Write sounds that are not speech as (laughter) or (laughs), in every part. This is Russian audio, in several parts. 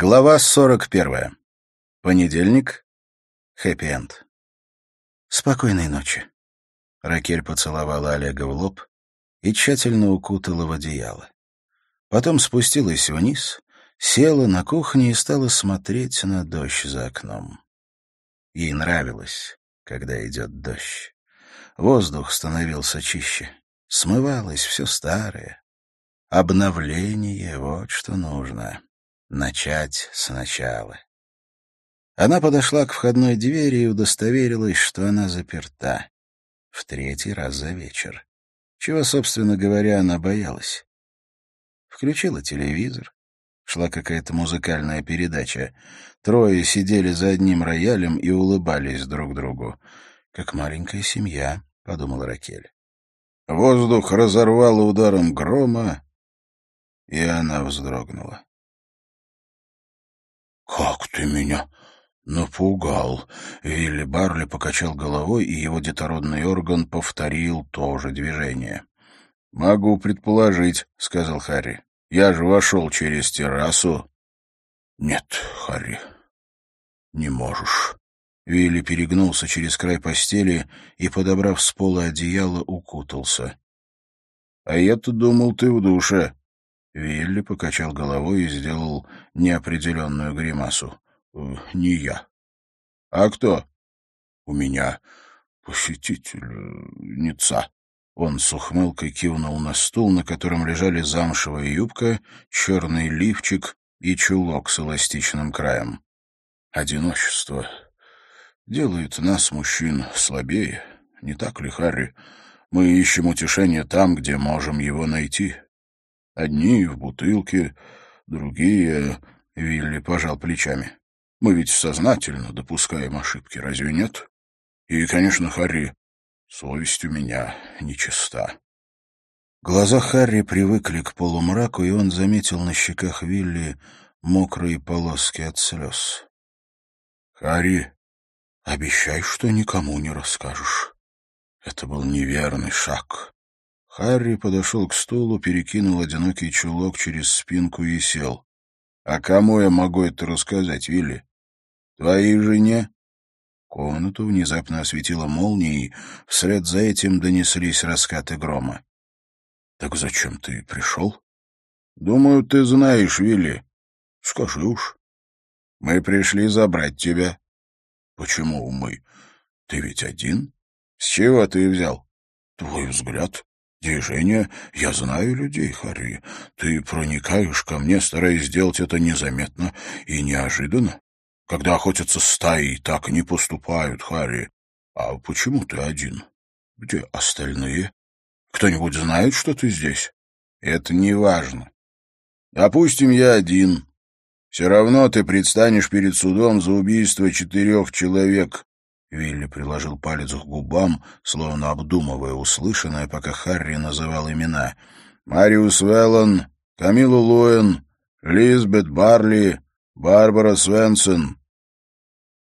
Глава 41. Понедельник. Хэппи-энд. Спокойной ночи. Ракель поцеловала Олега в лоб и тщательно укутала в одеяло. Потом спустилась вниз, села на кухне и стала смотреть на дождь за окном. Ей нравилось, когда идет дождь. Воздух становился чище. Смывалось все старое. Обновление — вот что нужно. Начать сначала. Она подошла к входной двери и удостоверилась, что она заперта. В третий раз за вечер. Чего, собственно говоря, она боялась. Включила телевизор. Шла какая-то музыкальная передача. Трое сидели за одним роялем и улыбались друг другу. «Как маленькая семья», — подумала Ракель. Воздух разорвало ударом грома, и она вздрогнула. «Как ты меня напугал!» Вилли Барли покачал головой, и его детородный орган повторил то же движение. «Могу предположить», — сказал Харри. «Я же вошел через террасу». «Нет, Харри, не можешь». Вилли перегнулся через край постели и, подобрав с пола одеяло, укутался. «А я-то думал, ты в душе», Вилли покачал головой и сделал неопределенную гримасу. «Э, «Не я». «А кто?» «У меня посетительница». Он с ухмылкой кивнул на стул, на котором лежали замшевая юбка, черный лифчик и чулок с эластичным краем. «Одиночество делает нас, мужчин, слабее, не так ли, Харри? Мы ищем утешение там, где можем его найти». Одни в бутылке, другие... Вилли пожал плечами. Мы ведь сознательно допускаем ошибки, разве нет? И, конечно, Харри, совесть у меня нечиста. Глаза Харри привыкли к полумраку, и он заметил на щеках Вилли мокрые полоски от слез. — Харри, обещай, что никому не расскажешь. Это был неверный шаг. Харри подошел к стулу, перекинул одинокий чулок через спинку и сел. — А кому я могу это рассказать, Вилли? Твоей жене? Комнату внезапно осветила молнией, вслед за этим донеслись раскаты грома. — Так зачем ты пришел? — Думаю, ты знаешь, Вилли. — Скажи уж. — Мы пришли забрать тебя. — Почему мы? Ты ведь один? — С чего ты взял? — Твой взгляд. Движение. Я знаю людей, Харри. Ты проникаешь ко мне, стараясь сделать это незаметно и неожиданно. Когда охотятся стаи, так не поступают, Харри. А почему ты один? Где остальные? Кто-нибудь знает, что ты здесь? Это не важно. Допустим, я один. Все равно ты предстанешь перед судом за убийство четырех человек. Вилли приложил палец к губам, словно обдумывая услышанное, пока Харри называл имена. «Мариус Веллон, Камилу Луэн, Лизбет Барли, Барбара Свенсон».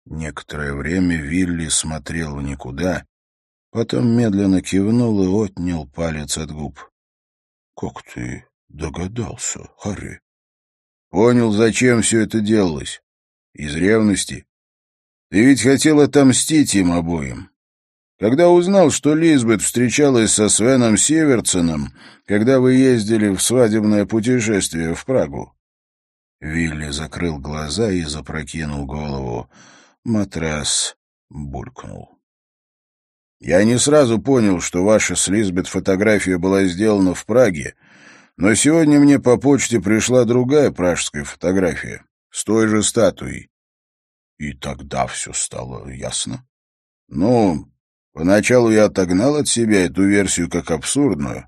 Некоторое время Вилли смотрел в никуда, потом медленно кивнул и отнял палец от губ. — Как ты догадался, Харри? — Понял, зачем все это делалось. Из ревности. Ты ведь хотел отомстить им обоим. Когда узнал, что Лизбет встречалась со Свеном Северценом, когда вы ездили в свадебное путешествие в Прагу?» Вилли закрыл глаза и запрокинул голову. Матрас булькнул. «Я не сразу понял, что ваша с Лизбет фотография была сделана в Праге, но сегодня мне по почте пришла другая пражская фотография с той же статуей. И тогда все стало ясно. Ну, поначалу я отогнал от себя эту версию как абсурдную.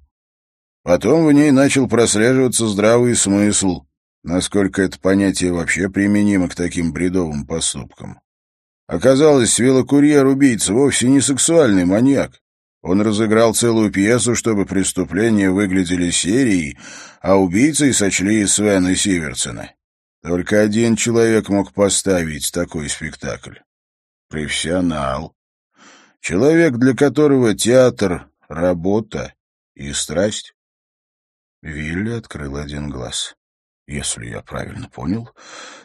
Потом в ней начал прослеживаться здравый смысл, насколько это понятие вообще применимо к таким бредовым поступкам. Оказалось, велокурьер-убийца вовсе не сексуальный маньяк. Он разыграл целую пьесу, чтобы преступления выглядели серией, а убийцей сочли Свена Сиверсона. Только один человек мог поставить такой спектакль. Профессионал. Человек, для которого театр — работа и страсть. Вилли открыл один глаз. Если я правильно понял,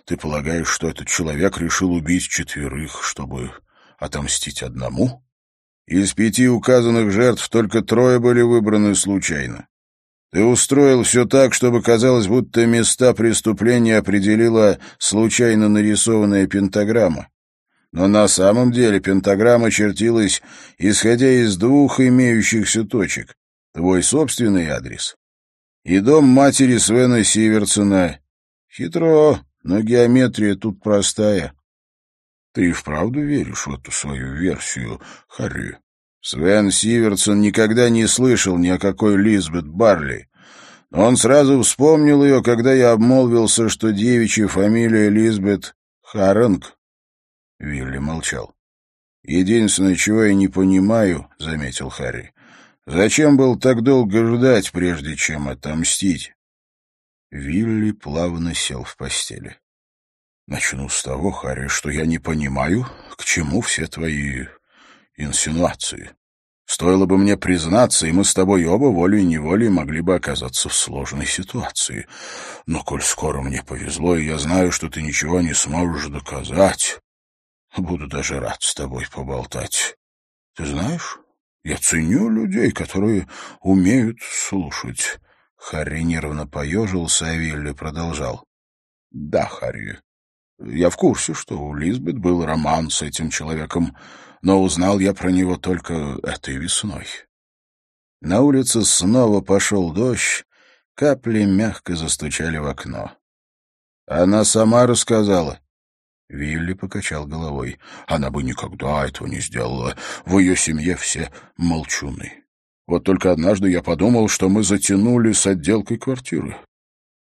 ты полагаешь, что этот человек решил убить четверых, чтобы отомстить одному? Из пяти указанных жертв только трое были выбраны случайно. Ты устроил все так, чтобы казалось, будто места преступления определила случайно нарисованная пентаграмма. Но на самом деле пентаграмма чертилась, исходя из двух имеющихся точек. Твой собственный адрес и дом матери Свена Сиверсона. Хитро, но геометрия тут простая. Ты и вправду веришь в эту свою версию, Харри? Свен Сиверсон никогда не слышал ни о какой Лизбет Барли. он сразу вспомнил ее, когда я обмолвился, что девичья фамилия Лизбет Харренг. Вилли молчал. «Единственное, чего я не понимаю, — заметил Харри, Зачем был так долго ждать, прежде чем отомстить? Вилли плавно сел в постели. Начну с того, Харри, что я не понимаю, к чему все твои инсинуации. Стоило бы мне признаться, и мы с тобой оба волей-неволей могли бы оказаться в сложной ситуации. Но коль скоро мне повезло, и я знаю, что ты ничего не сможешь доказать, буду даже рад с тобой поболтать. Ты знаешь, я ценю людей, которые умеют слушать. Харри нервно поежился, а Вилли продолжал. — Да, Харри, я в курсе, что у Лизбет был роман с этим человеком, но узнал я про него только этой весной. На улице снова пошел дождь, капли мягко застучали в окно. Она сама рассказала. Вилли покачал головой. Она бы никогда этого не сделала. В ее семье все молчуны. Вот только однажды я подумал, что мы затянули с отделкой квартиры.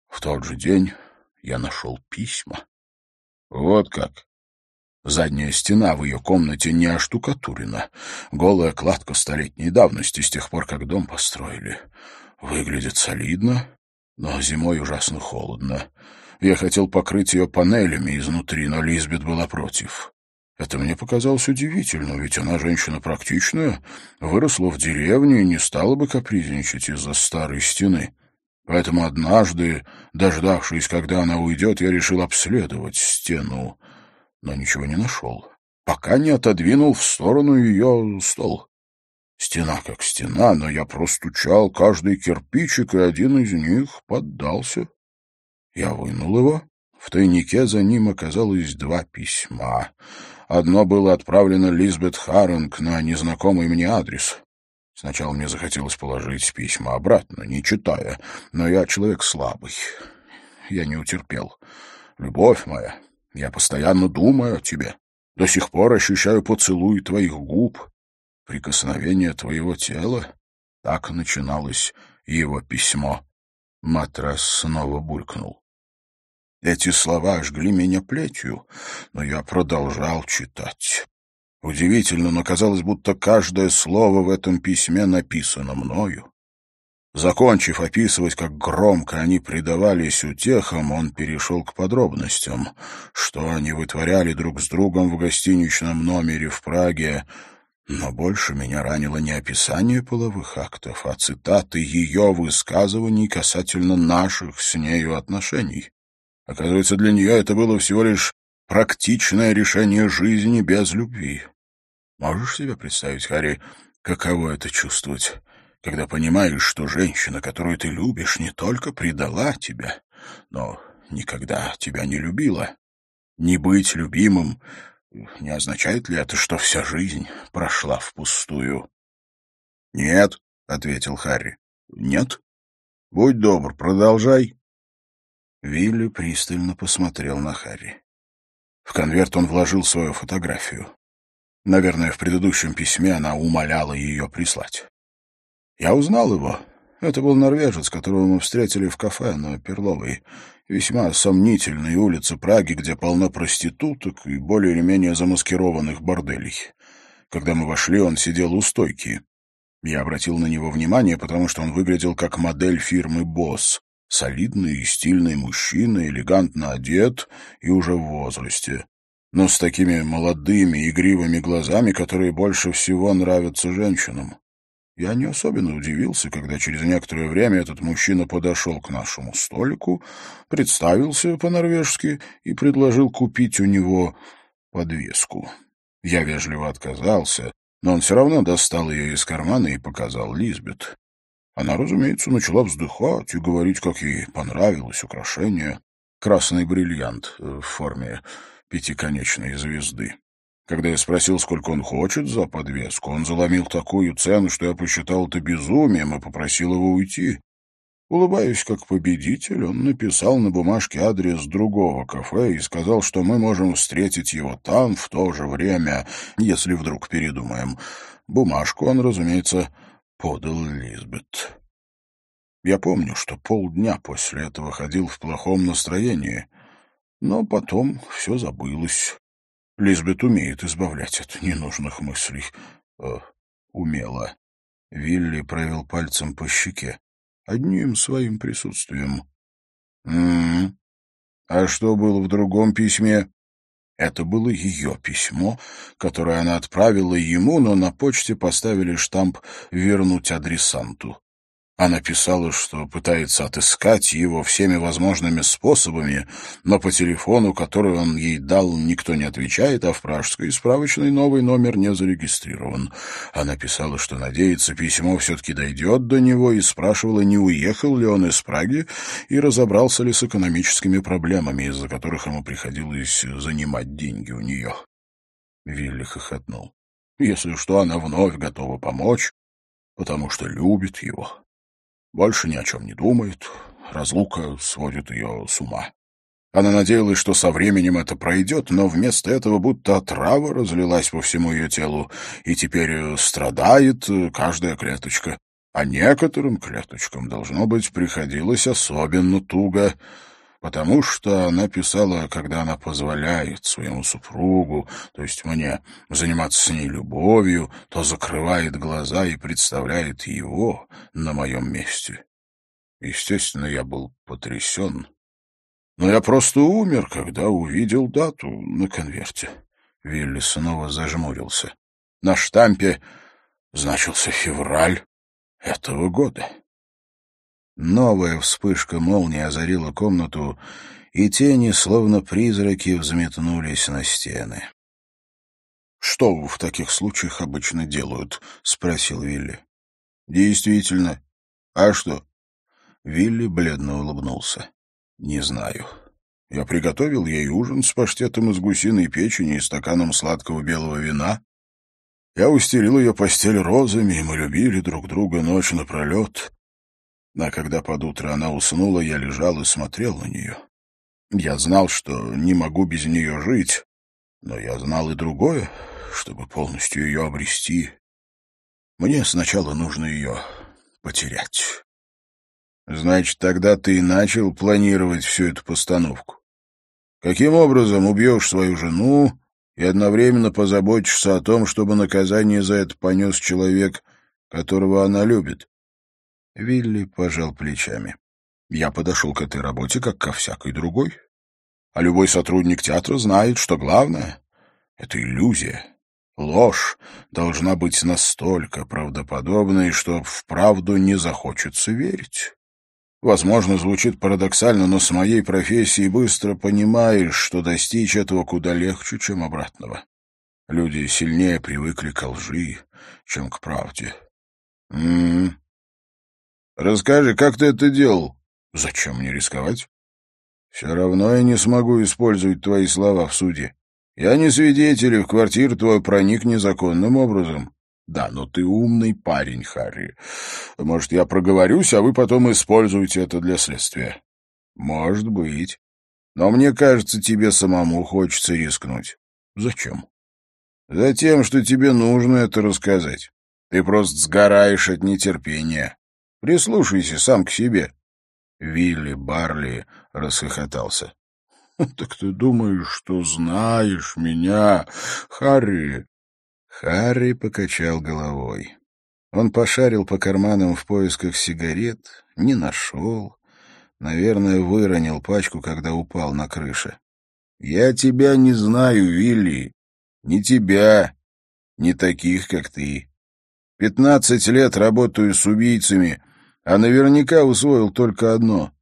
В тот же день я нашел письма. Вот как. Задняя стена в ее комнате не оштукатурена. Голая кладка столетней давности с тех пор, как дом построили. Выглядит солидно, но зимой ужасно холодно. Я хотел покрыть ее панелями изнутри, но Лизбет была против. Это мне показалось удивительным, ведь она женщина практичная, выросла в деревне и не стала бы капризничать из-за старой стены. Поэтому однажды, дождавшись, когда она уйдет, я решил обследовать стену, но ничего не нашел, пока не отодвинул в сторону ее стол. Стена как стена, но я простучал каждый кирпичик, и один из них поддался. Я вынул его. В тайнике за ним оказалось два письма. Одно было отправлено Лизбет Харринг на незнакомый мне адрес. Сначала мне захотелось положить письма обратно, не читая, но я человек слабый. Я не утерпел. Любовь моя, я постоянно думаю о тебе. До сих пор ощущаю поцелуй твоих губ, прикосновение твоего тела. Так начиналось его письмо. Матрас снова булькнул. Эти слова жгли меня плетью, но я продолжал читать. Удивительно, но казалось, будто каждое слово в этом письме написано мною. Закончив описывать, как громко они предавались утехам, он перешел к подробностям, что они вытворяли друг с другом в гостиничном номере в Праге, но больше меня ранило не описание половых актов, а цитаты ее высказываний касательно наших с нею отношений. Оказывается, для нее это было всего лишь практичное решение жизни без любви. Можешь себе представить, Харри, каково это чувствовать, когда понимаешь, что женщина, которую ты любишь, не только предала тебя, но никогда тебя не любила? Не быть любимым не означает ли это, что вся жизнь прошла впустую? — Нет, — ответил Харри. — Нет? Будь добр, продолжай. Вилли пристально посмотрел на Харри. В конверт он вложил свою фотографию. Наверное, в предыдущем письме она умоляла ее прислать. Я узнал его. Это был норвежец, которого мы встретили в кафе на Перловой, весьма сомнительной улице Праги, где полно проституток и более или менее замаскированных борделей. Когда мы вошли, он сидел у стойки. Я обратил на него внимание, потому что он выглядел как модель фирмы «Босс», Солидный и стильный мужчина, элегантно одет и уже в возрасте. Но с такими молодыми, игривыми глазами, которые больше всего нравятся женщинам. Я не особенно удивился, когда через некоторое время этот мужчина подошел к нашему столику, представился по-норвежски и предложил купить у него подвеску. Я вежливо отказался, но он все равно достал ее из кармана и показал Лизбет. Она, разумеется, начала вздыхать и говорить, как ей понравилось украшение. Красный бриллиант в форме пятиконечной звезды. Когда я спросил, сколько он хочет за подвеску, он заломил такую цену, что я посчитал это безумием и попросил его уйти. Улыбаясь как победитель, он написал на бумажке адрес другого кафе и сказал, что мы можем встретить его там в то же время, если вдруг передумаем. Бумажку он, разумеется, подал Лизбет. Я помню, что полдня после этого ходил в плохом настроении, но потом все забылось. Лизбет умеет избавлять от ненужных мыслей. Э, умела. Вилли провел пальцем по щеке. Одним своим присутствием. «М -м. А что было в другом письме?» Это было ее письмо, которое она отправила ему, но на почте поставили штамп «Вернуть адресанту». Она писала, что пытается отыскать его всеми возможными способами, но по телефону, который он ей дал, никто не отвечает, а в пражской справочной новый номер не зарегистрирован. Она писала, что надеется, письмо все-таки дойдет до него, и спрашивала, не уехал ли он из Праги и разобрался ли с экономическими проблемами, из-за которых ему приходилось занимать деньги у нее. Вилли хохотнул. Если что, она вновь готова помочь, потому что любит его. Больше ни о чем не думает. Разлука сводит ее с ума. Она надеялась, что со временем это пройдет, но вместо этого будто отрава разлилась по всему ее телу, и теперь страдает каждая клеточка. А некоторым клеточкам, должно быть, приходилось особенно туго потому что она писала, когда она позволяет своему супругу, то есть мне, заниматься с ней любовью, то закрывает глаза и представляет его на моем месте. Естественно, я был потрясен. Но я просто умер, когда увидел дату на конверте. Вилли снова зажмурился. На штампе значился февраль этого года. Новая вспышка молнии озарила комнату, и тени, словно призраки, взметнулись на стены. — Что в таких случаях обычно делают? — спросил Вилли. — Действительно. А что? Вилли бледно улыбнулся. — Не знаю. Я приготовил ей ужин с паштетом из гусиной печени и стаканом сладкого белого вина. Я устелил ее постель розами, и мы любили друг друга ночь напролет. А когда под утро она уснула, я лежал и смотрел на нее. Я знал, что не могу без нее жить, но я знал и другое, чтобы полностью ее обрести. Мне сначала нужно ее потерять. Значит, тогда ты и начал планировать всю эту постановку. Каким образом убьешь свою жену и одновременно позаботишься о том, чтобы наказание за это понес человек, которого она любит? Вилли пожал плечами. Я подошел к этой работе, как ко всякой другой. А любой сотрудник театра знает, что главное — это иллюзия. Ложь должна быть настолько правдоподобной, что вправду не захочется верить. Возможно, звучит парадоксально, но с моей профессией быстро понимаешь, что достичь этого куда легче, чем обратного. Люди сильнее привыкли к лжи, чем к правде. М -м -м. Расскажи, как ты это делал? Зачем мне рисковать? Все равно я не смогу использовать твои слова в суде. Я не свидетель, и в квартиру твою проник незаконным образом. Да, но ты умный парень, Харри. Может, я проговорюсь, а вы потом используете это для следствия? Может быть. Но мне кажется, тебе самому хочется рискнуть. Зачем? Затем, что тебе нужно это рассказать. Ты просто сгораешь от нетерпения. Прислушайся сам к себе. Вилли Барли расхохотался. (laughs) — Так ты думаешь, что знаешь меня, Харри? Харри покачал головой. Он пошарил по карманам в поисках сигарет, не нашел. Наверное, выронил пачку, когда упал на крыше. — Я тебя не знаю, Вилли. Ни тебя, ни таких, как ты. Пятнадцать лет работаю с убийцами, а наверняка усвоил только одно.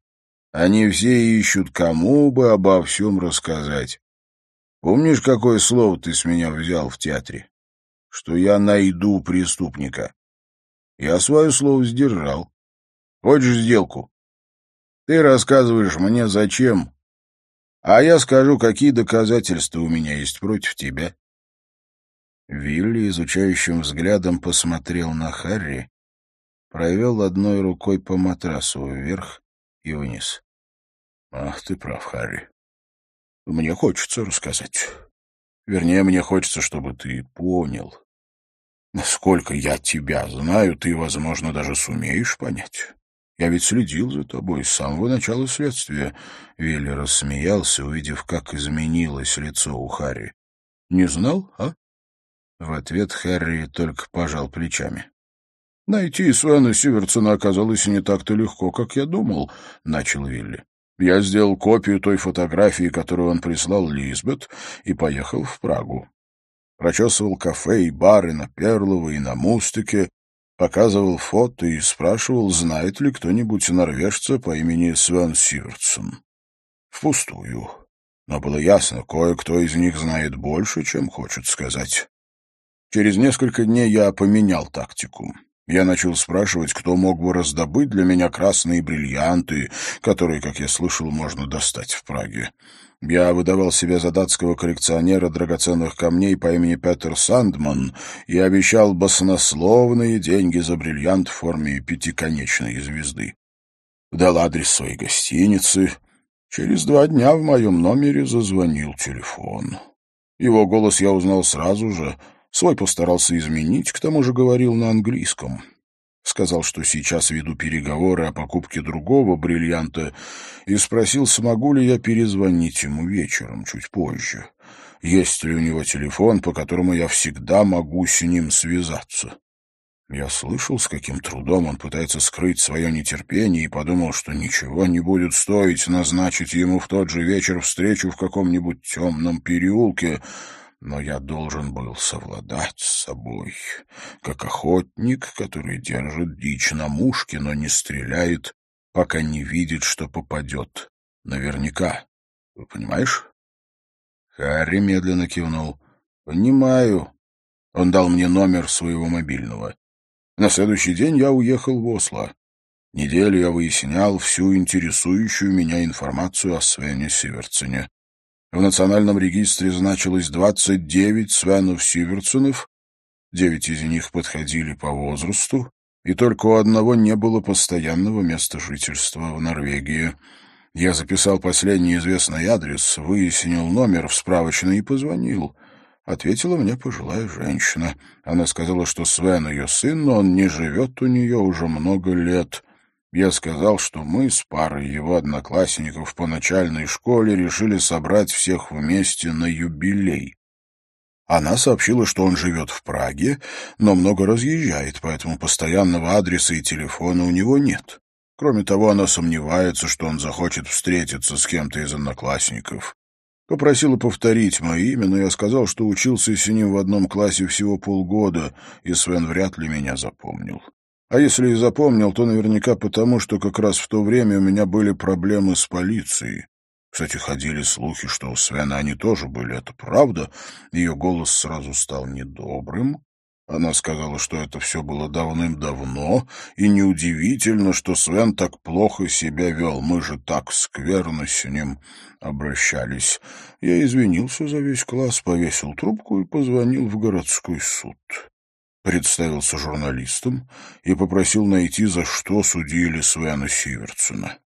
Они все ищут, кому бы обо всем рассказать. Помнишь, какое слово ты с меня взял в театре? Что я найду преступника. Я свое слово сдержал. Хочешь сделку? Ты рассказываешь мне, зачем, а я скажу, какие доказательства у меня есть против тебя. Вилли изучающим взглядом посмотрел на Харри, провел одной рукой по матрасу вверх и вниз. — Ах, ты прав, Харри. Мне хочется рассказать. Вернее, мне хочется, чтобы ты понял. Насколько я тебя знаю, ты, возможно, даже сумеешь понять. Я ведь следил за тобой с самого начала следствия. Вилли рассмеялся, увидев, как изменилось лицо у Харри. Не знал, а? В ответ Харри только пожал плечами. «Найти Свена Сиверсона оказалось не так-то легко, как я думал», — начал Вилли. «Я сделал копию той фотографии, которую он прислал Лизбет, и поехал в Прагу. Прочесывал кафе и бары на Перлово и на Мустике, показывал фото и спрашивал, знает ли кто-нибудь норвежца по имени Свен Сиверсон. Впустую. Но было ясно, кое-кто из них знает больше, чем хочет сказать. Через несколько дней я поменял тактику. Я начал спрашивать, кто мог бы раздобыть для меня красные бриллианты, которые, как я слышал, можно достать в Праге. Я выдавал себя за датского коллекционера драгоценных камней по имени Петер Сандман и обещал баснословные деньги за бриллиант в форме пятиконечной звезды. Дал адрес своей гостиницы. Через два дня в моем номере зазвонил телефон. Его голос я узнал сразу же, свой постарался изменить, к тому же говорил на английском. Сказал, что сейчас веду переговоры о покупке другого бриллианта, и спросил, смогу ли я перезвонить ему вечером, чуть позже. Есть ли у него телефон, по которому я всегда могу с ним связаться. Я слышал, с каким трудом он пытается скрыть свое нетерпение, и подумал, что ничего не будет стоить назначить ему в тот же вечер встречу в каком-нибудь темном переулке, но я должен был совладать с собой, как охотник, который держит дичь на мушке, но не стреляет, пока не видит, что попадет наверняка. Вы понимаешь? Харри медленно кивнул. «Понимаю». Он дал мне номер своего мобильного. На следующий день я уехал в Осло. Неделю я выяснял всю интересующую меня информацию о Свене Сиверцене. В национальном регистре значилось 29 Свенов Сиверсонов, девять из них подходили по возрасту, и только у одного не было постоянного места жительства в Норвегии. Я записал последний известный адрес, выяснил номер в справочной и позвонил. Ответила мне пожилая женщина. Она сказала, что Свен ее сын, но он не живет у нее уже много лет. Я сказал, что мы с парой его одноклассников по начальной школе решили собрать всех вместе на юбилей. Она сообщила, что он живет в Праге, но много разъезжает, поэтому постоянного адреса и телефона у него нет. Кроме того, она сомневается, что он захочет встретиться с кем-то из одноклассников. Попросила повторить мое имя, но я сказал, что учился с ним в одном классе всего полгода, и Свен вряд ли меня запомнил. А если и запомнил, то наверняка потому, что как раз в то время у меня были проблемы с полицией. Кстати, ходили слухи, что у Свена они тоже были. Это правда? Ее голос сразу стал недобрым. Она сказала, что это все было давным-давно, и неудивительно, что Свен так плохо себя вел. Мы же так скверно с ним обращались. Я извинился за весь класс, повесил трубку и позвонил в городской суд представился журналистом и попросил найти, за что судили Свена Сиверцена.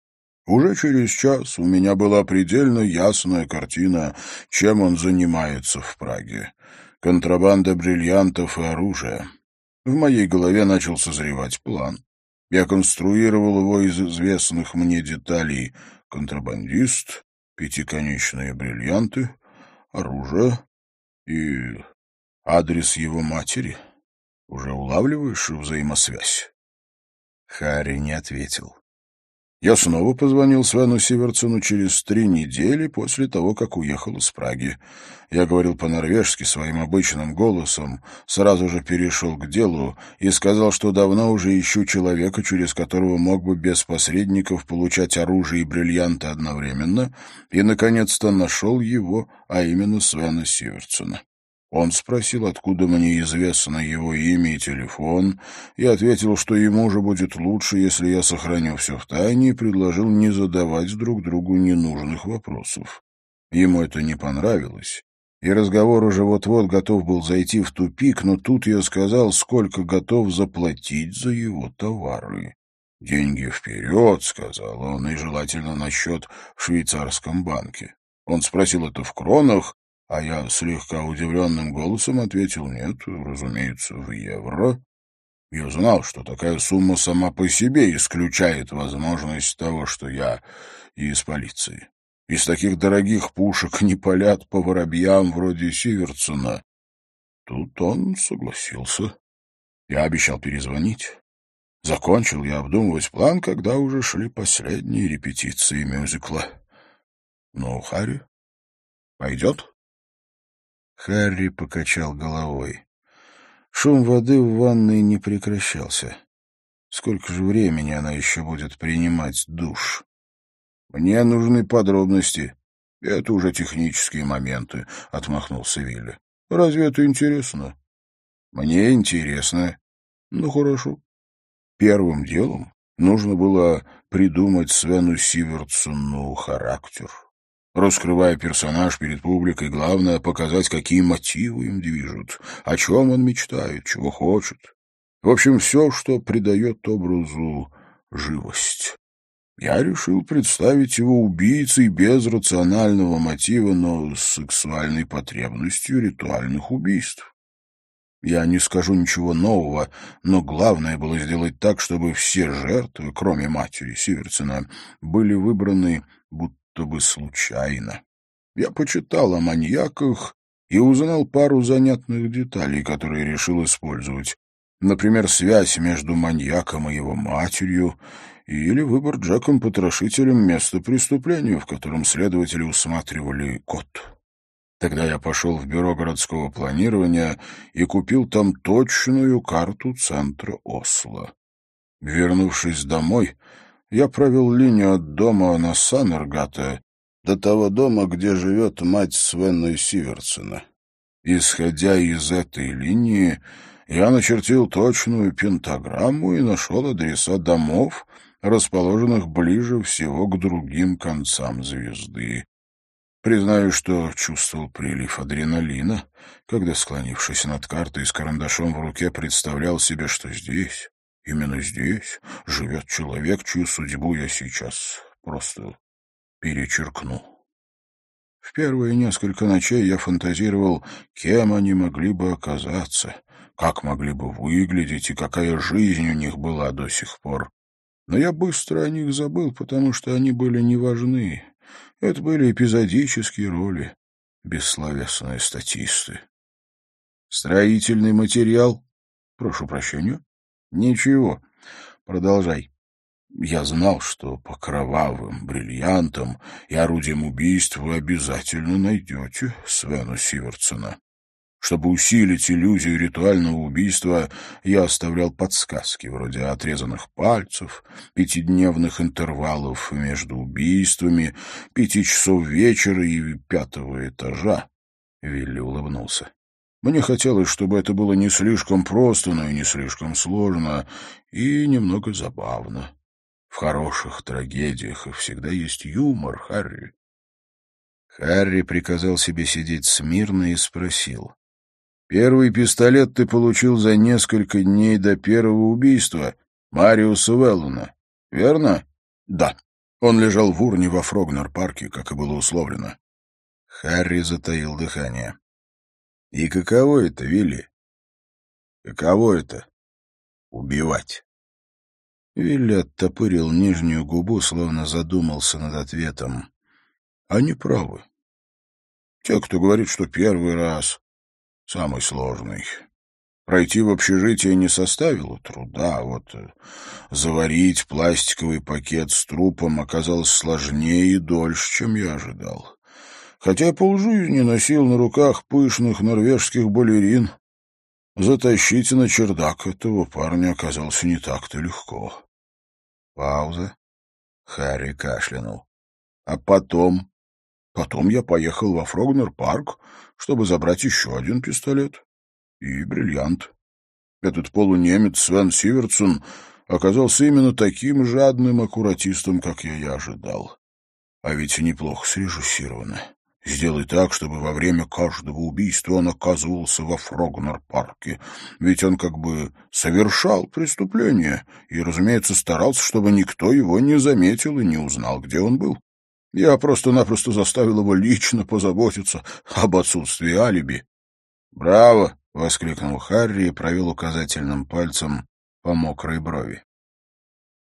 Уже через час у меня была предельно ясная картина, чем он занимается в Праге. Контрабанда бриллиантов и оружия. В моей голове начал созревать план. Я конструировал его из известных мне деталей. Контрабандист, пятиконечные бриллианты, оружие и адрес его матери — уже улавливаешь взаимосвязь? Харри не ответил. Я снова позвонил Свену Сиверсону через три недели после того, как уехал из Праги. Я говорил по-норвежски своим обычным голосом, сразу же перешел к делу и сказал, что давно уже ищу человека, через которого мог бы без посредников получать оружие и бриллианты одновременно, и, наконец-то, нашел его, а именно Свена Сиверсона. Он спросил, откуда мне известно его имя и телефон, и ответил, что ему же будет лучше, если я сохраню все в тайне, и предложил не задавать друг другу ненужных вопросов. Ему это не понравилось, и разговор уже вот-вот готов был зайти в тупик, но тут я сказал, сколько готов заплатить за его товары. «Деньги вперед», — сказал он, — «и желательно на счет в швейцарском банке». Он спросил это в кронах, а я слегка удивленным голосом ответил «нет, разумеется, в евро». Я знал, что такая сумма сама по себе исключает возможность того, что я из полиции. Из таких дорогих пушек (laughs) не палят по воробьям вроде Сиверсона. Тут он согласился. Я обещал перезвонить. Закончил я обдумывать план, когда уже шли последние репетиции мюзикла. — Ну, Харри, пойдет? Харри покачал головой. Шум воды в ванной не прекращался. Сколько же времени она еще будет принимать душ? «Мне нужны подробности. Это уже технические моменты», — отмахнулся Вилли. «Разве это интересно?» «Мне интересно». «Ну, хорошо». Первым делом нужно было придумать Свену Сиверцуну характер. Раскрывая персонаж перед публикой, главное — показать, какие мотивы им движут, о чем он мечтает, чего хочет. В общем, все, что придает образу живость. Я решил представить его убийцей без рационального мотива, но с сексуальной потребностью ритуальных убийств. Я не скажу ничего нового, но главное было сделать так, чтобы все жертвы, кроме матери Сиверсона, были выбраны будто будто бы случайно. Я почитал о маньяках и узнал пару занятных деталей, которые решил использовать. Например, связь между маньяком и его матерью или выбор Джеком-потрошителем места преступления, в котором следователи усматривали кот. Тогда я пошел в бюро городского планирования и купил там точную карту центра Осло. Вернувшись домой, я провел линию от дома на Саннергата до того дома, где живет мать Свенна Сиверсона. Исходя из этой линии, я начертил точную пентаграмму и нашел адреса домов, расположенных ближе всего к другим концам звезды. Признаю, что чувствовал прилив адреналина, когда, склонившись над картой с карандашом в руке, представлял себе, что здесь, Именно здесь живет человек, чью судьбу я сейчас просто перечеркну. В первые несколько ночей я фантазировал, кем они могли бы оказаться, как могли бы выглядеть и какая жизнь у них была до сих пор. Но я быстро о них забыл, потому что они были не важны. Это были эпизодические роли, бессловесные статисты. Строительный материал? Прошу прощения. Ничего, продолжай. Я знал, что по кровавым бриллиантам и орудиям убийств вы обязательно найдете Свена Сиверсона. Чтобы усилить иллюзию ритуального убийства, я оставлял подсказки, вроде отрезанных пальцев, пятидневных интервалов между убийствами, пяти часов вечера и пятого этажа. Вилли улыбнулся. Мне хотелось, чтобы это было не слишком просто, но и не слишком сложно, и немного забавно. В хороших трагедиях всегда есть юмор, Харри. Харри приказал себе сидеть смирно и спросил. «Первый пистолет ты получил за несколько дней до первого убийства Мариуса Веллона, верно?» «Да». Он лежал в урне во Фрогнер-парке, как и было условлено. Харри затаил дыхание. И каково это, Вилли? Каково это — убивать? Вилли оттопырил нижнюю губу, словно задумался над ответом. Они правы. Те, кто говорит, что первый раз самый сложный. Пройти в общежитие не составило труда, а вот э, заварить пластиковый пакет с трупом оказалось сложнее и дольше, чем я ожидал. Хотя полжизни носил на руках пышных норвежских балерин, затащить на чердак этого парня оказалось не так-то легко. Пауза. Харри кашлянул. А потом... Потом я поехал во Фрогнер-парк, чтобы забрать еще один пистолет и бриллиант. Этот полунемец Свен Сиверсон оказался именно таким жадным аккуратистом, как я и ожидал. А ведь неплохо срежиссировано. Сделай так, чтобы во время каждого убийства он оказывался во Фрогнер-парке. Ведь он как бы совершал преступление и, разумеется, старался, чтобы никто его не заметил и не узнал, где он был. Я просто-напросто заставил его лично позаботиться об отсутствии алиби. «Браво!» — воскликнул Харри и провел указательным пальцем по мокрой брови.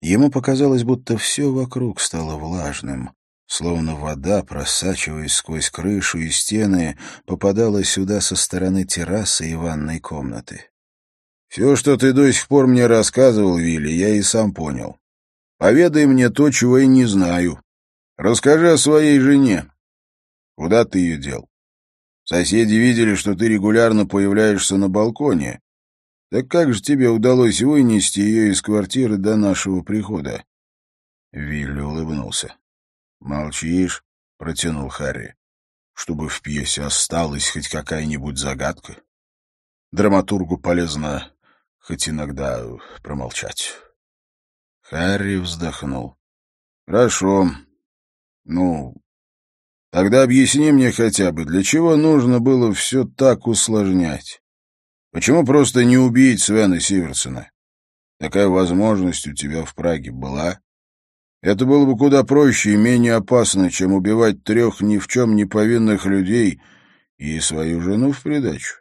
Ему показалось, будто все вокруг стало влажным, словно вода, просачиваясь сквозь крышу и стены, попадала сюда со стороны террасы и ванной комнаты. «Все, что ты до сих пор мне рассказывал, Вилли, я и сам понял. Поведай мне то, чего я не знаю. Расскажи о своей жене. Куда ты ее дел? Соседи видели, что ты регулярно появляешься на балконе. Так как же тебе удалось вынести ее из квартиры до нашего прихода?» Вилли улыбнулся. «Молчишь?» — протянул Харри. «Чтобы в пьесе осталась хоть какая-нибудь загадка. Драматургу полезно хоть иногда промолчать». Харри вздохнул. «Хорошо. Ну, Тогда объясни мне хотя бы, для чего нужно было все так усложнять? Почему просто не убить Свена Сиверсона? Такая возможность у тебя в Праге была. Это было бы куда проще и менее опасно, чем убивать трех ни в чем не повинных людей и свою жену в придачу.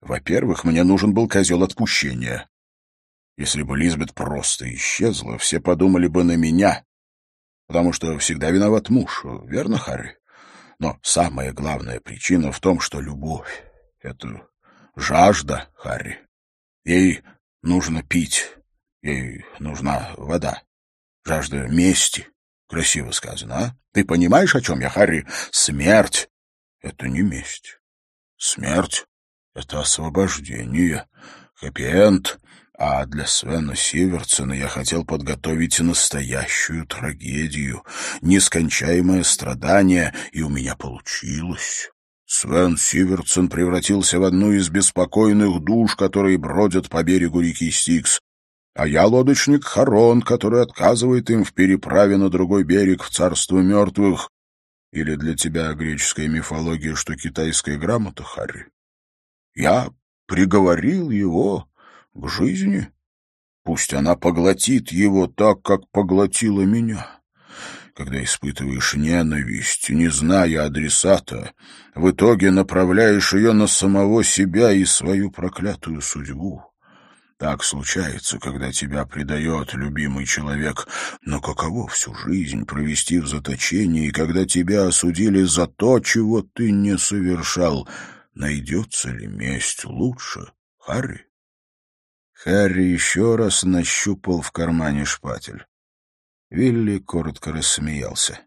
Во-первых, мне нужен был козел отпущения. Если бы Лизбет просто исчезла, все подумали бы на меня, потому что всегда виноват муж, верно, Харри? Но самая главная причина в том, что любовь — это жажда, Харри. Ей нужно пить, ей нужна вода. Жажда мести. Красиво сказано, а? Ты понимаешь, о чем я, Харри? Смерть — это не месть. Смерть — это освобождение. Хэппи-энд а для Свена Сиверсона я хотел подготовить настоящую трагедию, нескончаемое страдание, и у меня получилось. Свен Сиверсон превратился в одну из беспокойных душ, которые бродят по берегу реки Стикс. А я лодочник Харон, который отказывает им в переправе на другой берег в царство мертвых. Или для тебя греческая мифология, что китайская грамота, Харри? Я приговорил его к жизни. Пусть она поглотит его так, как поглотила меня. Когда испытываешь ненависть, не зная адресата, в итоге направляешь ее на самого себя и свою проклятую судьбу. Так случается, когда тебя предает любимый человек, но каково всю жизнь провести в заточении, когда тебя осудили за то, чего ты не совершал? Найдется ли месть лучше, Харри? Харри еще раз нащупал в кармане шпатель. Вилли коротко рассмеялся.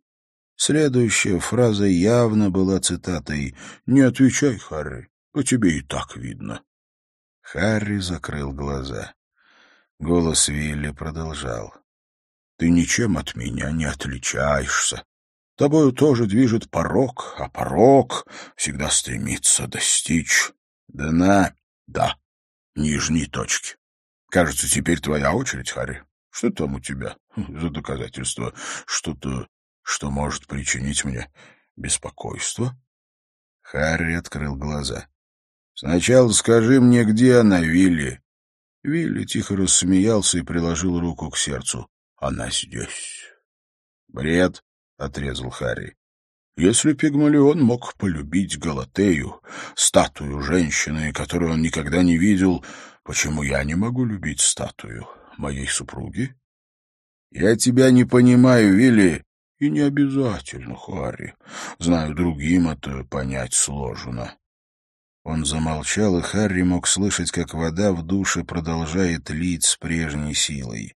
Следующая фраза явно была цитатой «Не отвечай, Харри, по тебе и так видно». Харри закрыл глаза. Голос Вилли продолжал. «Ты ничем от меня не отличаешься. Тобою тоже движет порог, а порог всегда стремится достичь дна, да, нижней точки. Кажется, теперь твоя очередь, Харри. Что там у тебя за доказательство? Что-то, что может причинить мне беспокойство?» Харри открыл глаза. «Сначала скажи мне, где она, Вилли?» Вилли тихо рассмеялся и приложил руку к сердцу. «Она здесь». «Бред», — отрезал Харри. Если Пигмалион мог полюбить Галатею, статую женщины, которую он никогда не видел, почему я не могу любить статую моей супруги? Я тебя не понимаю, Вилли, и не обязательно, Харри. Знаю, другим это понять сложно. Он замолчал, и Харри мог слышать, как вода в душе продолжает лить с прежней силой.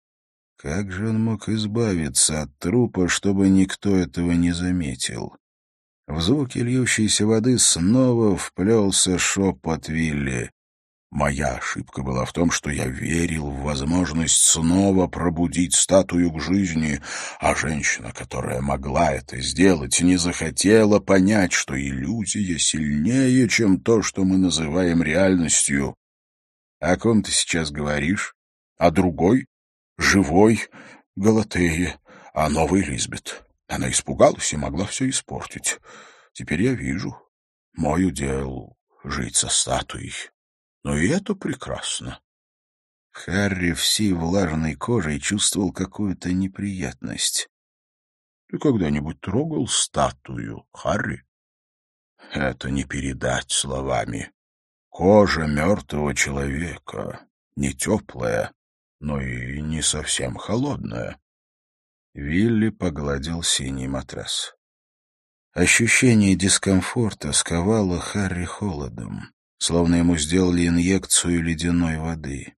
Как же он мог избавиться от трупа, чтобы никто этого не заметил? В звуки льющейся воды снова вплелся шепот Вилли. Моя ошибка была в том, что я верил в возможность снова пробудить статую к жизни, а женщина, которая могла это сделать, не захотела понять, что иллюзия сильнее, чем то, что мы называем реальностью. О ком ты сейчас говоришь? О другой? Живой Галатее, а новой Лизбет. Она испугалась и могла все испортить. Теперь я вижу. Мой удел — жить со статуей. Но и это прекрасно. Харри всей влажной кожей чувствовал какую-то неприятность. — Ты когда-нибудь трогал статую, Харри? — Это не передать словами. Кожа мертвого человека не теплая, но и не совсем холодная. Вилли погладил синий матрас. Ощущение дискомфорта сковало Харри холодом словно ему сделали инъекцию ледяной воды.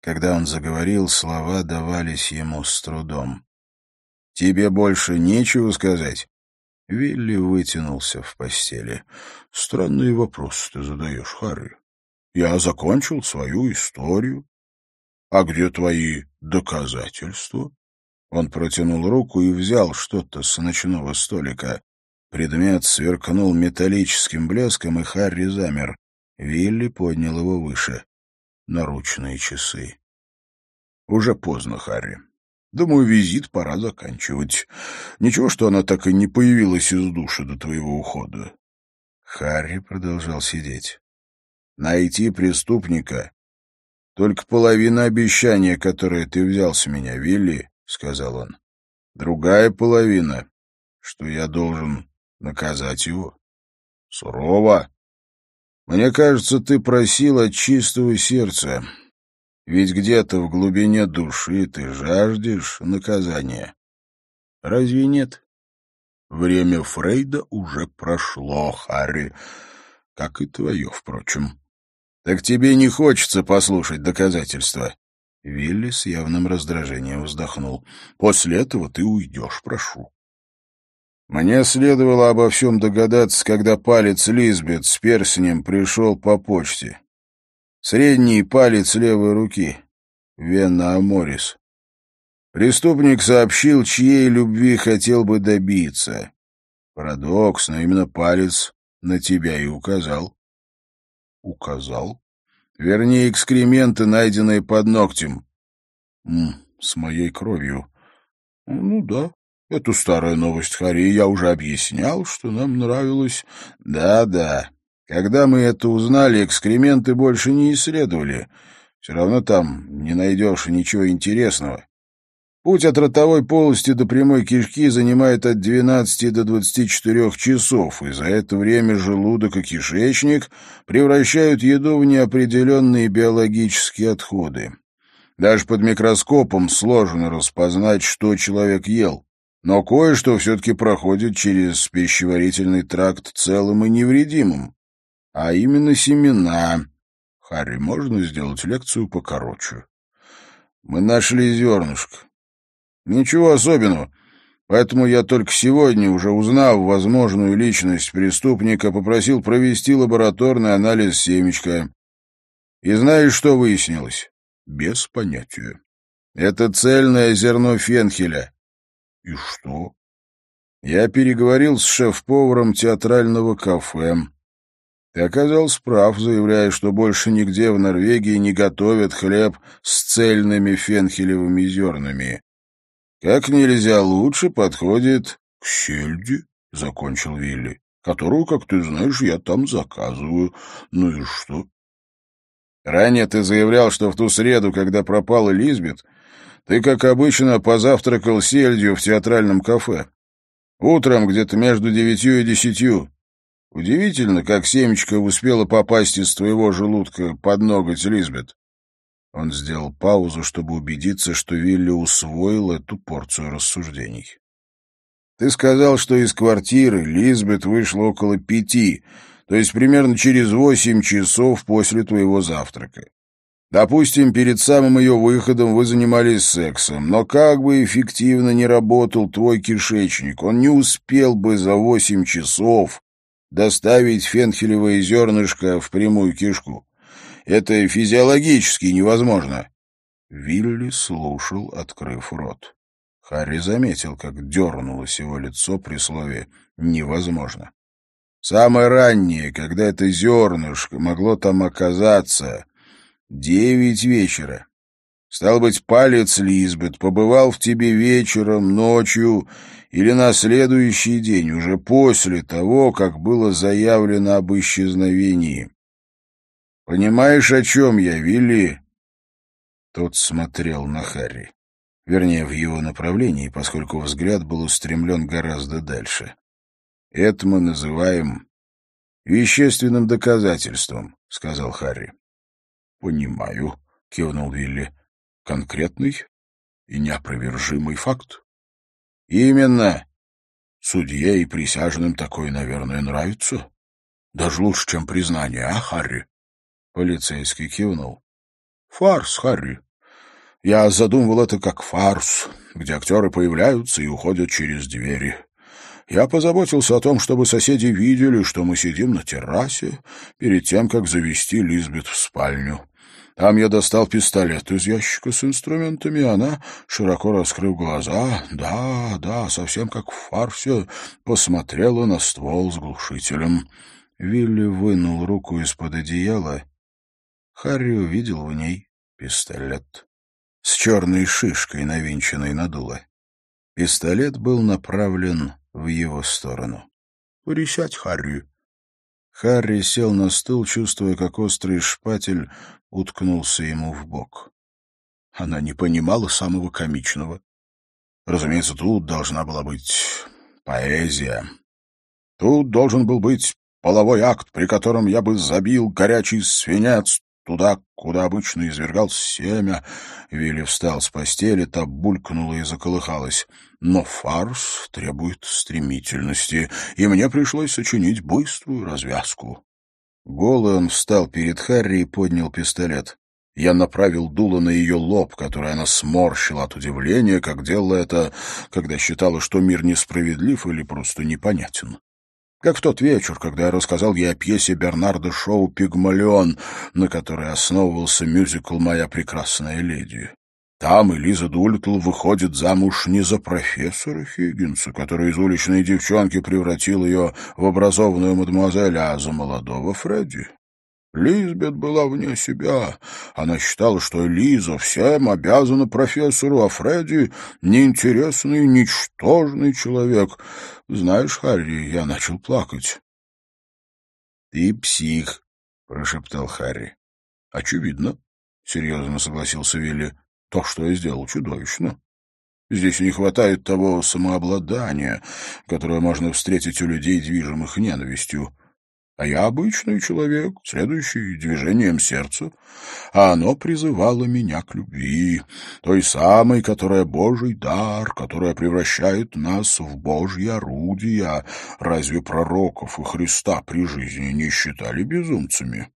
Когда он заговорил, слова давались ему с трудом. «Тебе больше нечего сказать?» Вилли вытянулся в постели. «Странные вопросы ты задаешь, Харри. Я закончил свою историю. А где твои доказательства?» Он протянул руку и взял что-то с ночного столика. Предмет сверкнул металлическим блеском, и Харри замер. Вилли поднял его выше. Наручные часы. Уже поздно, Харри. Думаю, визит пора заканчивать. Ничего, что она так и не появилась из души до твоего ухода. Харри продолжал сидеть. Найти преступника — только половина обещания, которое ты взял с меня, Вилли, — сказал он. Другая половина, что я должен наказать его. Сурово, мне кажется, ты просил от чистого сердца, ведь где-то в глубине души ты жаждешь наказания. Разве нет? Время Фрейда уже прошло, Харри, как и твое, впрочем. Так тебе не хочется послушать доказательства? Вилли с явным раздражением вздохнул. После этого ты уйдешь, прошу. Мне следовало обо всем догадаться, когда палец Лизбет с перстнем пришел по почте. Средний палец левой руки. Венна Аморис. Преступник сообщил, чьей любви хотел бы добиться. Парадокс, но именно палец на тебя и указал. Указал? Вернее, экскременты, найденные под ногтем. М -м, с моей кровью. Ну да, это старая новость, Харри, я уже объяснял, что нам нравилось. Да-да. Когда мы это узнали, экскременты больше не исследовали. Все равно там не найдешь ничего интересного. Путь от ротовой полости до прямой кишки занимает от 12 до 24 часов, и за это время желудок и кишечник превращают еду в неопределенные биологические отходы. Даже под микроскопом сложно распознать, что человек ел. Но кое-что все-таки проходит через пищеварительный тракт целым и невредимым. А именно семена. Харри, можно сделать лекцию покороче? Мы нашли зернышко. Ничего особенного. Поэтому я только сегодня, уже узнав возможную личность преступника, попросил провести лабораторный анализ семечка. И знаешь, что выяснилось? Без понятия. Это цельное зерно фенхеля. И что? Я переговорил с шеф-поваром театрального кафе. Ты оказался прав, заявляя, что больше нигде в Норвегии не готовят хлеб с цельными фенхелевыми зернами. Как нельзя лучше подходит к сельде, — закончил Вилли, — которую, как ты знаешь, я там заказываю. Ну и что? Ранее ты заявлял, что в ту среду, когда пропала Лизбет, ты, как обычно, позавтракал сельдью в театральном кафе. Утром где-то между девятью и десятью. Удивительно, как семечко успело попасть из твоего желудка под ноготь Лизбет. Он сделал паузу, чтобы убедиться, что Вилли усвоил эту порцию рассуждений. Ты сказал, что из квартиры Лизбет вышла около пяти, то есть примерно через восемь часов после твоего завтрака. Допустим, перед самым ее выходом вы занимались сексом, но как бы эффективно не работал твой кишечник, он не успел бы за восемь часов доставить фенхелевое зернышко в прямую кишку. Это физиологически невозможно. Вилли слушал, открыв рот. Харри заметил, как дернулось его лицо при слове «невозможно». Самое раннее, когда это зернышко могло там оказаться, Девять вечера. Стал быть, палец Лизбет побывал в тебе вечером, ночью или на следующий день, уже после того, как было заявлено об исчезновении. Понимаешь, о чем я, Вилли?» Тот смотрел на Харри. Вернее, в его направлении, поскольку взгляд был устремлен гораздо дальше. «Это мы называем вещественным доказательством», — сказал Харри. «Понимаю», — кивнул Вилли. «Конкретный и неопровержимый факт». «Именно. Судье и присяжным такое, наверное, нравится. Даже лучше, чем признание, а, Харри?» Полицейский кивнул. «Фарс, Харри. Я задумывал это как фарс, где актеры появляются и уходят через двери. Я позаботился о том, чтобы соседи видели, что мы сидим на террасе перед тем, как завести Лизбет в спальню. Там я достал пистолет из ящика с инструментами, она, широко раскрыв глаза, да, да, совсем как в фарсе, посмотрела на ствол с глушителем. Вилли вынул руку из-под одеяла. Харри увидел в ней пистолет с черной шишкой, навинченной на дуло. Пистолет был направлен в его сторону. «Присядь, Харри». Харри сел на стул, чувствуя, как острый шпатель уткнулся ему в бок. Она не понимала самого комичного. Разумеется, тут должна была быть поэзия. Тут должен был быть половой акт, при котором я бы забил горячий свинец туда, куда обычно извергал семя. Вилли встал с постели, та булькнула и заколыхалась. Но фарс требует стремительности, и мне пришлось сочинить быструю развязку. Голый он встал перед Харри и поднял пистолет. Я направил дуло на ее лоб, который она сморщила от удивления, как делала это, когда считала, что мир несправедлив или просто непонятен. Как в тот вечер, когда я рассказал ей о пьесе Бернарда Шоу «Пигмалион», на которой основывался мюзикл «Моя прекрасная леди». Там Элиза Дулитл выходит замуж не за профессора Хиггинса, который из уличной девчонки превратил ее в образованную мадемуазель, а за молодого Фредди. Лизбет была вне себя. Она считала, что Лиза всем обязана профессору, а Фредди — неинтересный, ничтожный человек. Знаешь, Харри, я начал плакать. — Ты псих, — прошептал Харри. — Очевидно, — серьезно согласился Вилли. — То, что я сделал, чудовищно. Здесь не хватает того самообладания, которое можно встретить у людей, движимых ненавистью а я обычный человек, следующий движением сердца, а оно призывало меня к любви, той самой, которая Божий дар, которая превращает нас в Божьи орудия. Разве пророков и Христа при жизни не считали безумцами?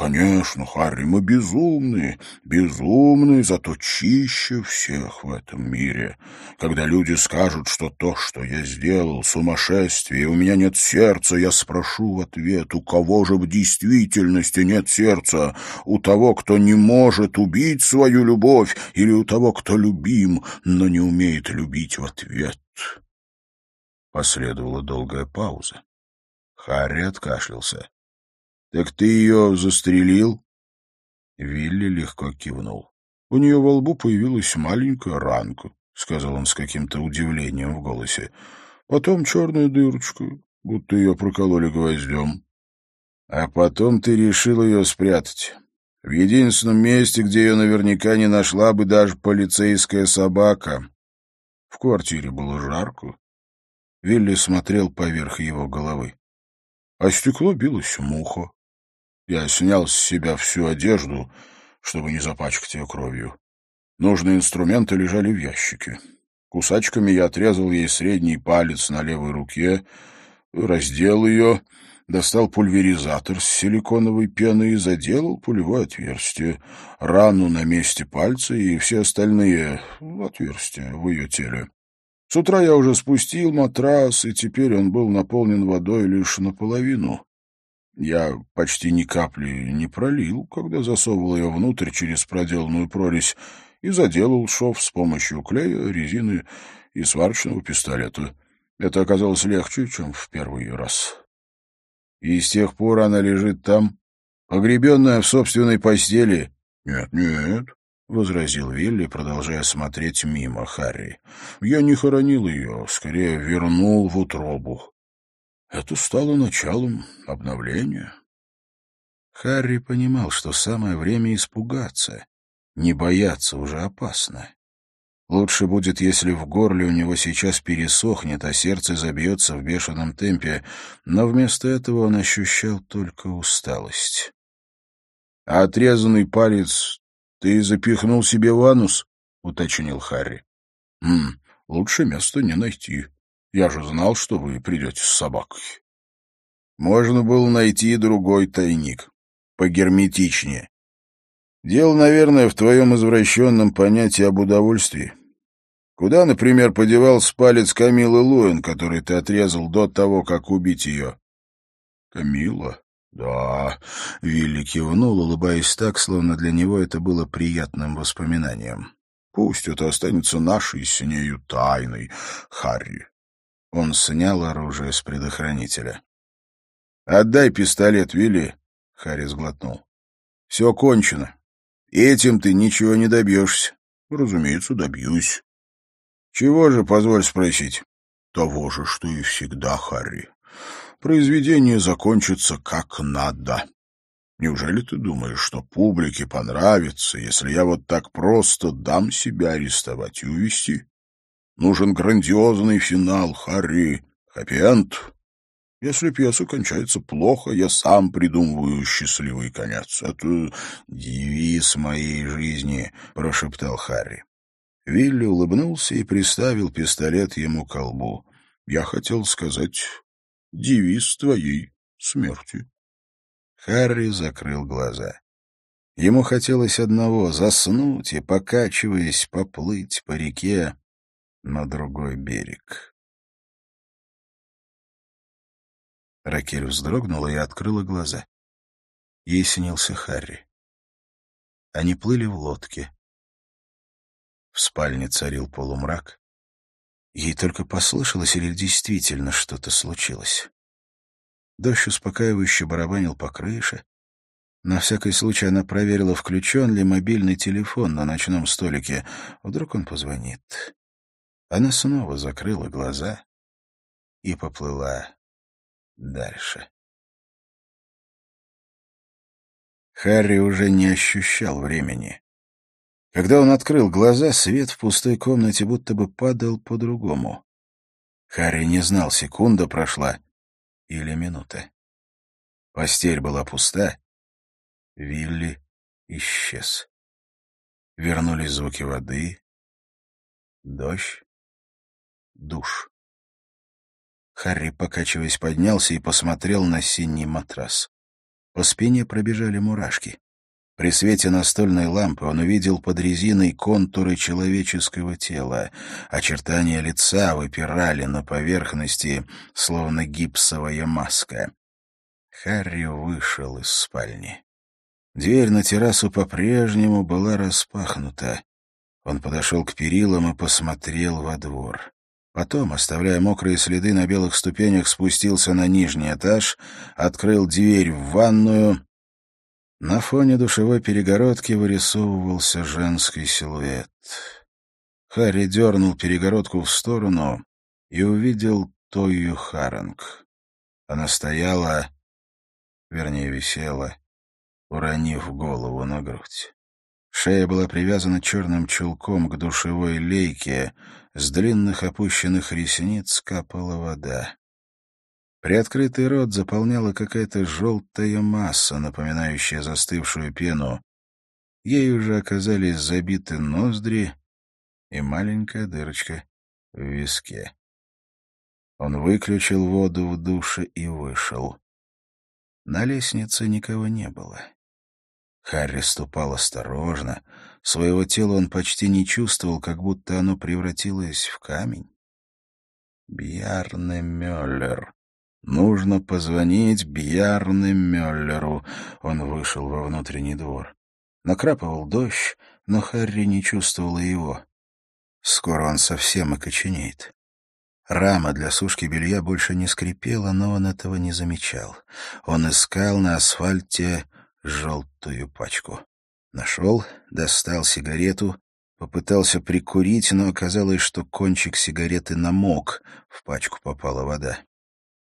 Конечно, Харри, мы безумны, безумны, зато чище всех в этом мире. Когда люди скажут, что то, что я сделал, сумасшествие, у меня нет сердца, я спрошу в ответ, у кого же в действительности нет сердца? У того, кто не может убить свою любовь, или у того, кто любим, но не умеет любить в ответ? Последовала долгая пауза. Харри откашлялся. «Так ты ее застрелил?» Вилли легко кивнул. «У нее во лбу появилась маленькая ранка», — сказал он с каким-то удивлением в голосе. «Потом черная дырочка, будто ее прокололи гвоздем. А потом ты решил ее спрятать. В единственном месте, где ее наверняка не нашла бы даже полицейская собака. В квартире было жарко. Вилли смотрел поверх его головы. А стекло билось муха. Я снял с себя всю одежду, чтобы не запачкать ее кровью. Нужные инструменты лежали в ящике. Кусачками я отрезал ей средний палец на левой руке, раздел ее, достал пульверизатор с силиконовой пеной и заделал пулевое отверстие, рану на месте пальца и все остальные отверстия в ее теле. С утра я уже спустил матрас, и теперь он был наполнен водой лишь наполовину. Я почти ни капли не пролил, когда засовывал ее внутрь через проделанную прорезь и заделал шов с помощью клея, резины и сварочного пистолета. Это оказалось легче, чем в первый раз. И с тех пор она лежит там, погребенная в собственной постели. — Нет, нет, — возразил Вилли, продолжая смотреть мимо Харри. — Я не хоронил ее, скорее вернул в утробу. Это стало началом обновления. Харри понимал, что самое время испугаться. Не бояться уже опасно. Лучше будет, если в горле у него сейчас пересохнет, а сердце забьется в бешеном темпе, но вместо этого он ощущал только усталость. — А отрезанный палец ты запихнул себе в анус? — уточнил Харри. — лучше места не найти. Я же знал, что вы придете с собакой. Можно было найти другой тайник, погерметичнее. Дело, наверное, в твоем извращенном понятии об удовольствии. Куда, например, подевался палец Камилы Луэн, который ты отрезал до того, как убить ее? — Камила? — Да. Вилли кивнул, улыбаясь так, словно для него это было приятным воспоминанием. — Пусть это останется нашей с нею тайной, Харри. Он снял оружие с предохранителя. — Отдай пистолет, Вилли, — Харри сглотнул. — Все кончено. Этим ты ничего не добьешься. — Разумеется, добьюсь. Чего же, позволь спросить? Того же, что и всегда, Харри. Произведение закончится как надо. Неужели ты думаешь, что публике понравится, если я вот так просто дам себя арестовать и увести? Нужен грандиозный финал, Харри. Хэппи-энд. Если пьеса кончается плохо, я сам придумываю счастливый конец. Это девиз моей жизни, — прошептал Харри. Вилли улыбнулся и приставил пистолет ему к колбу. Я хотел сказать девиз твоей смерти. Харри закрыл глаза. Ему хотелось одного — заснуть и, покачиваясь, поплыть по реке на другой берег. Ракель вздрогнула и открыла глаза. Ей снился Харри. Они плыли в лодке. В спальне царил полумрак. Ей только послышалось или действительно что-то случилось. Дождь успокаивающе барабанил по крыше. На всякий случай она проверила, включен ли мобильный телефон на ночном столике. Вдруг он позвонит. Она снова закрыла глаза и поплыла дальше. Харри уже не ощущал времени. Когда он открыл глаза, свет в пустой комнате будто бы падал по-другому. Харри не знал, секунда прошла или минута. Постель была пуста. Вилли исчез. Вернулись звуки воды, дождь, душ. Харри, покачиваясь, поднялся и посмотрел на синий матрас. По спине пробежали мурашки. При свете настольной лампы он увидел под резиной контуры человеческого тела. Очертания лица выпирали на поверхности, словно гипсовая маска. Харри вышел из спальни. Дверь на террасу по-прежнему была распахнута. Он подошел к перилам и посмотрел во двор. Потом, оставляя мокрые следы на белых ступенях, спустился на нижний этаж, открыл дверь в ванную на фоне душевой перегородки вырисовывался женский силуэт. Харри дернул перегородку в сторону и увидел Тою Харанг. Она стояла, вернее, висела, уронив голову на грудь. Шея была привязана черным чулком к душевой лейке, с длинных опущенных ресниц капала вода. Приоткрытый рот заполняла какая-то желтая масса, напоминающая застывшую пену. Ей уже оказались забиты ноздри и маленькая дырочка в виске. Он выключил воду в душе и вышел. На лестнице никого не было. Харри ступал осторожно. Своего тела он почти не чувствовал, как будто оно превратилось в камень. Бьярне Мюллер. Нужно позвонить Бьярне Мюллеру. Он вышел во внутренний двор. Накрапывал дождь, но Харри не чувствовал его. Скоро он совсем окоченеет. Рама для сушки белья больше не скрипела, но он этого не замечал. Он искал на асфальте желтую пачку. Нашел, достал сигарету, попытался прикурить, но оказалось, что кончик сигареты намок, в пачку попала вода.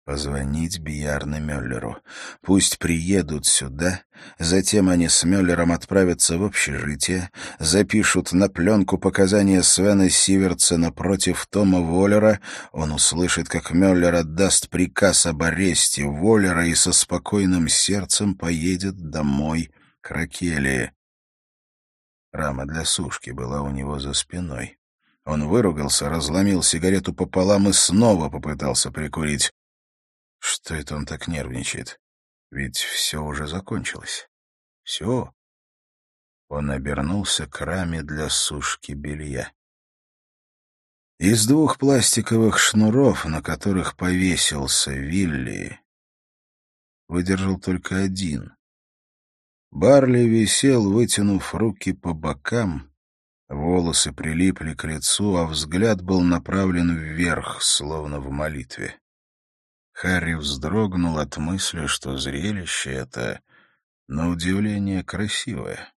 Позвонить Биярне Мюллеру. Пусть приедут сюда, затем они с Мюллером отправятся в общежитие, запишут на пленку показания Свена Сиверца против Тома Воллера, он услышит, как Мюллер отдаст приказ об аресте Воллера и со спокойным сердцем поедет домой к Ракелии. Рама для сушки была у него за спиной. Он выругался, разломил сигарету пополам и снова попытался прикурить. Что это он так нервничает? Ведь все уже закончилось. Все. Он обернулся к раме для сушки белья. Из двух пластиковых шнуров, на которых повесился Вилли, выдержал только один. Барли висел, вытянув руки по бокам, волосы прилипли к лицу, а взгляд был направлен вверх, словно в молитве. Харри вздрогнул от мысли, что зрелище это, на удивление, красивое.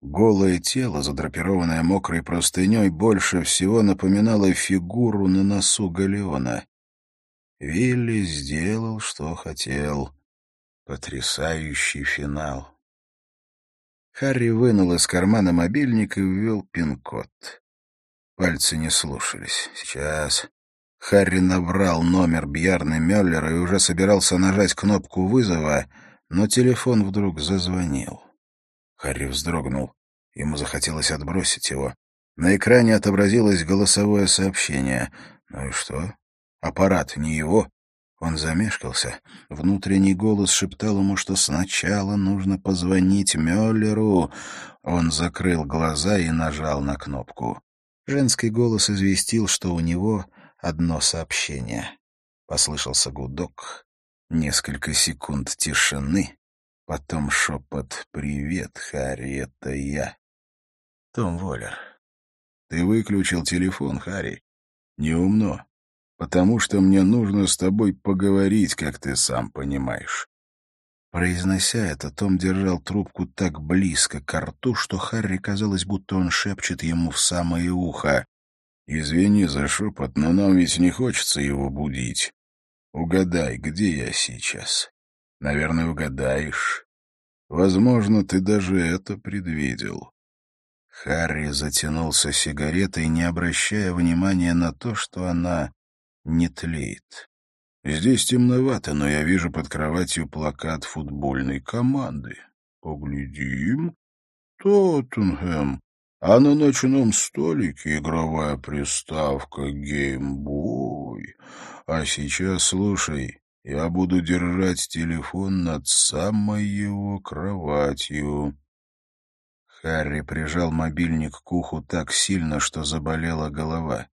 Голое тело, задрапированное мокрой простыней, больше всего напоминало фигуру на носу галеона. Вилли сделал, что хотел. Потрясающий финал. Харри вынул из кармана мобильник и ввел пин-код. Пальцы не слушались. Сейчас. Харри набрал номер Бьярны Мюллера и уже собирался нажать кнопку вызова, но телефон вдруг зазвонил. Харри вздрогнул. Ему захотелось отбросить его. На экране отобразилось голосовое сообщение. Ну и что? Аппарат не его. Он замешкался. Внутренний голос шептал ему, что сначала нужно позвонить Мюллеру. Он закрыл глаза и нажал на кнопку. Женский голос известил, что у него одно сообщение. Послышался гудок, несколько секунд тишины, потом шепот «Привет, Харри, это я». Том Воллер. «Ты выключил телефон, Харри. Неумно, потому что мне нужно с тобой поговорить, как ты сам понимаешь». Произнося это, Том держал трубку так близко к рту, что Харри казалось, будто он шепчет ему в самое ухо. Извини за шепот, но нам ведь не хочется его будить. Угадай, где я сейчас? Наверное, угадаешь. Возможно, ты даже это предвидел. Харри затянулся сигаретой, не обращая внимания на то, что она не тлеет. Здесь темновато, но я вижу под кроватью плакат футбольной команды. Поглядим. Тоттенхэм. А на ночном столике игровая приставка «Геймбой». А сейчас, слушай, я буду держать телефон над самой его кроватью. Харри прижал мобильник к уху так сильно, что заболела голова.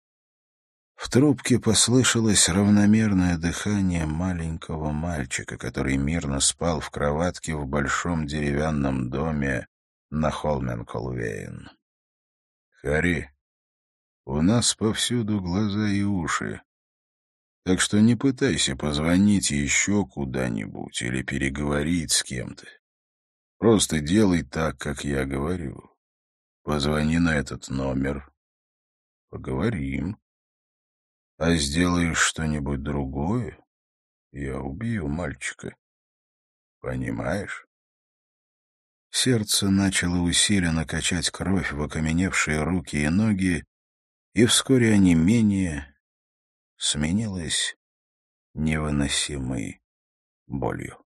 В трубке послышалось равномерное дыхание маленького мальчика, который мирно спал в кроватке в большом деревянном доме на Холмен-Колвейн. Хари, у нас повсюду глаза и уши. Так что не пытайся позвонить еще куда-нибудь или переговорить с кем-то. Просто делай так, как я говорю. Позвони на этот номер. Поговорим. А сделаешь что-нибудь другое, я убью мальчика. Понимаешь? Сердце начало усиленно качать кровь в окаменевшие руки и ноги, и вскоре онемение сменилось невыносимой болью.